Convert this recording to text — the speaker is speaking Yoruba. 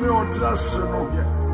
mi ortaya sürün.